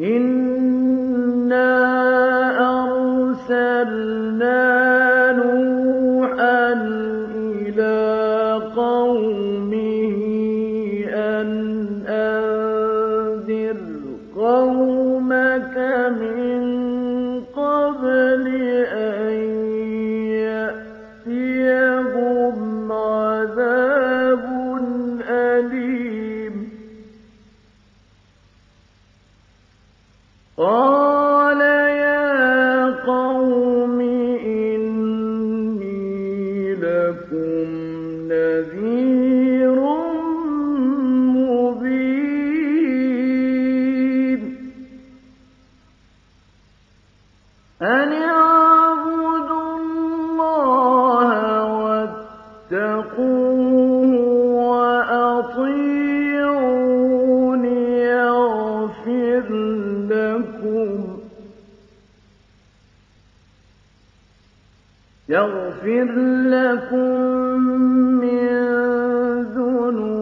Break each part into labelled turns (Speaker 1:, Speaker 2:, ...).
Speaker 1: إنا أرسلنا يغفر لكم من ذنوبكم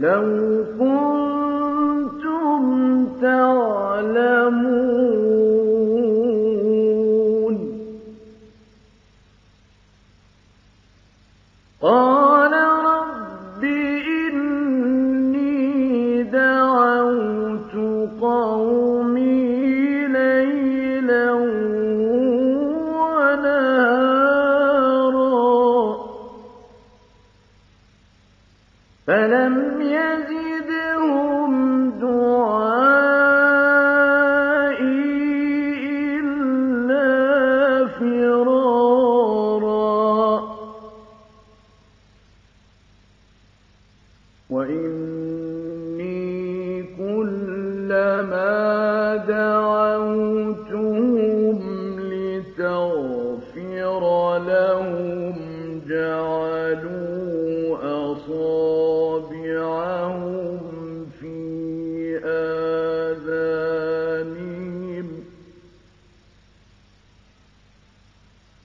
Speaker 1: لو كنتم تعلمون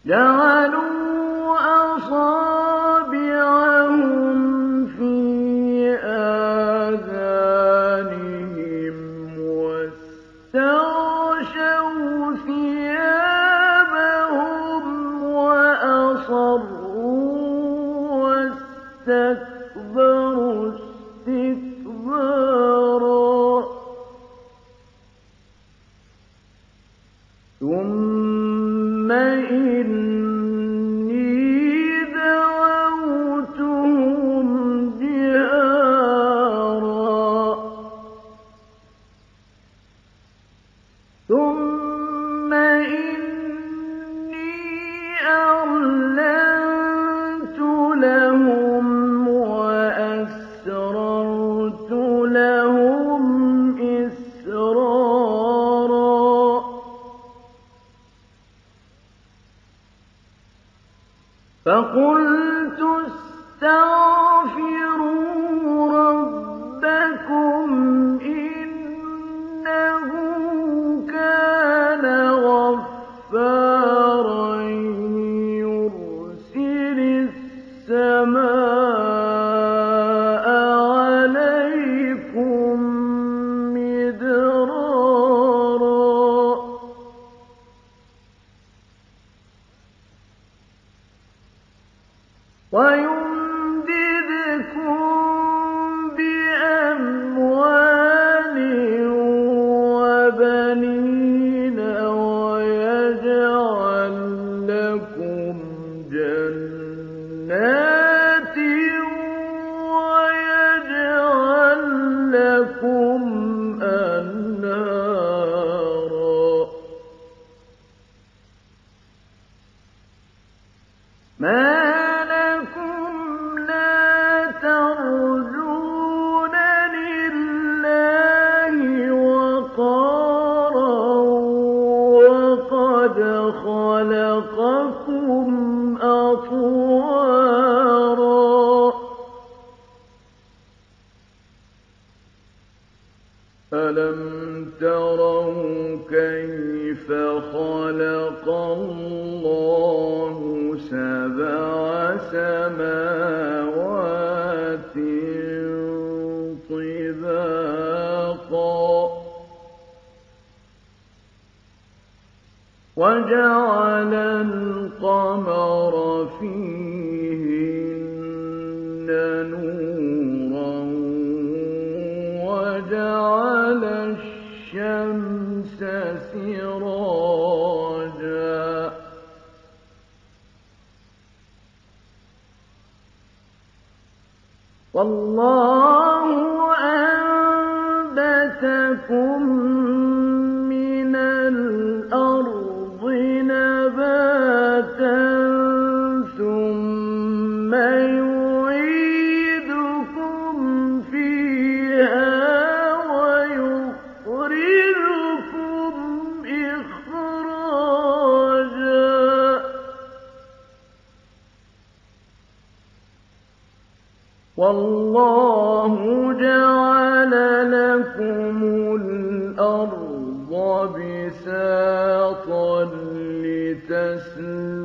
Speaker 1: Yeah. يومئذ ويوم وجعل القمر فيهن نورا وجعل الشمس سراجا. والله والله جعل لكم الأرض بساطا لتسلموا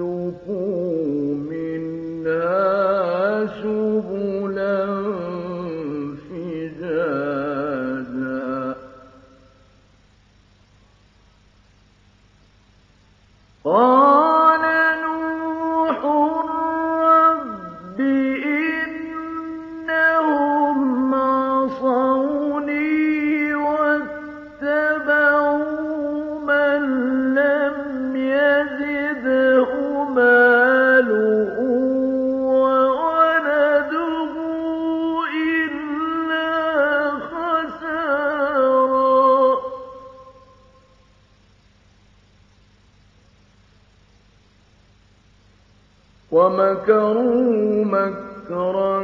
Speaker 1: ومكروا مكرا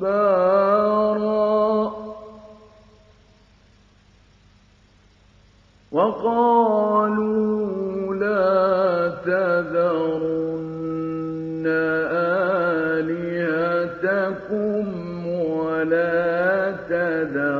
Speaker 1: كبارا. وقالوا لا تذرن آلهتكم ولا تذرن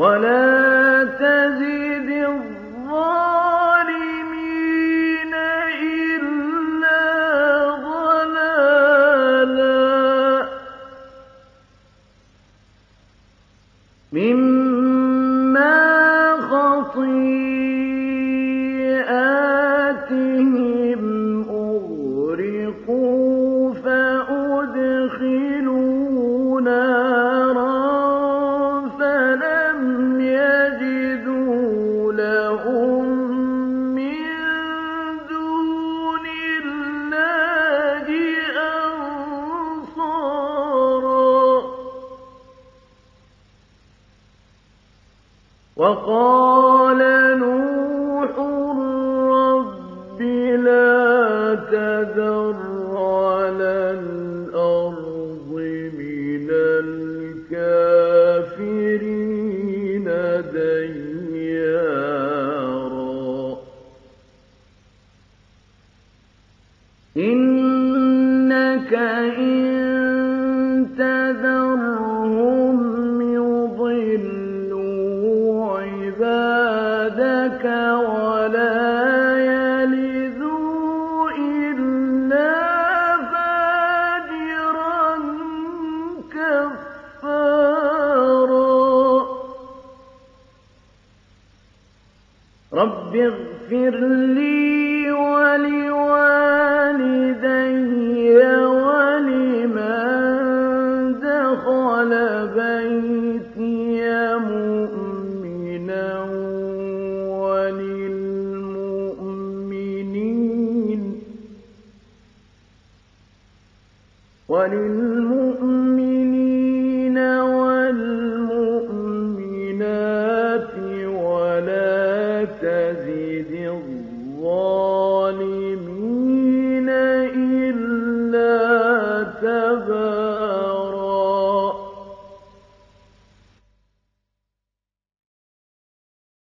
Speaker 1: ولا وقال